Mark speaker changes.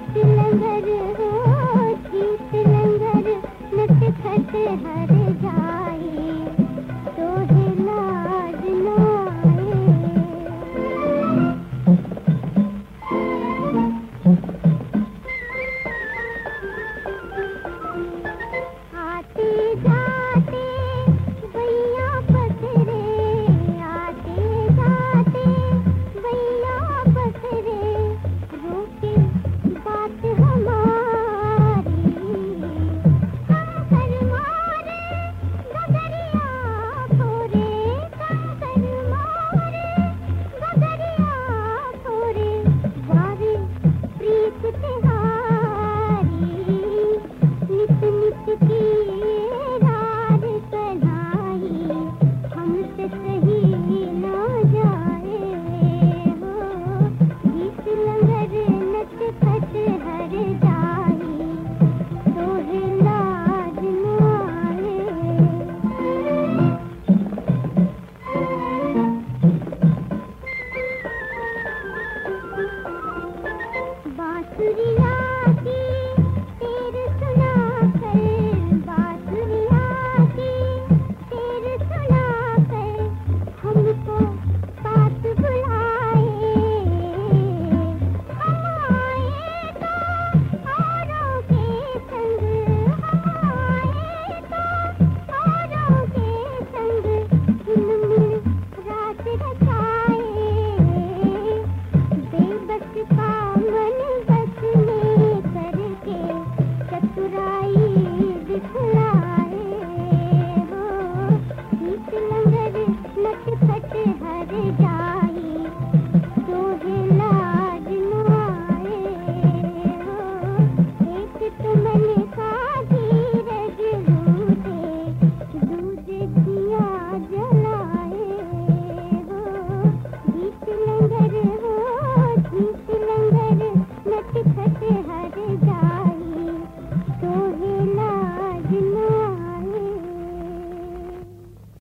Speaker 1: खट खट हर जा Judy. I guess.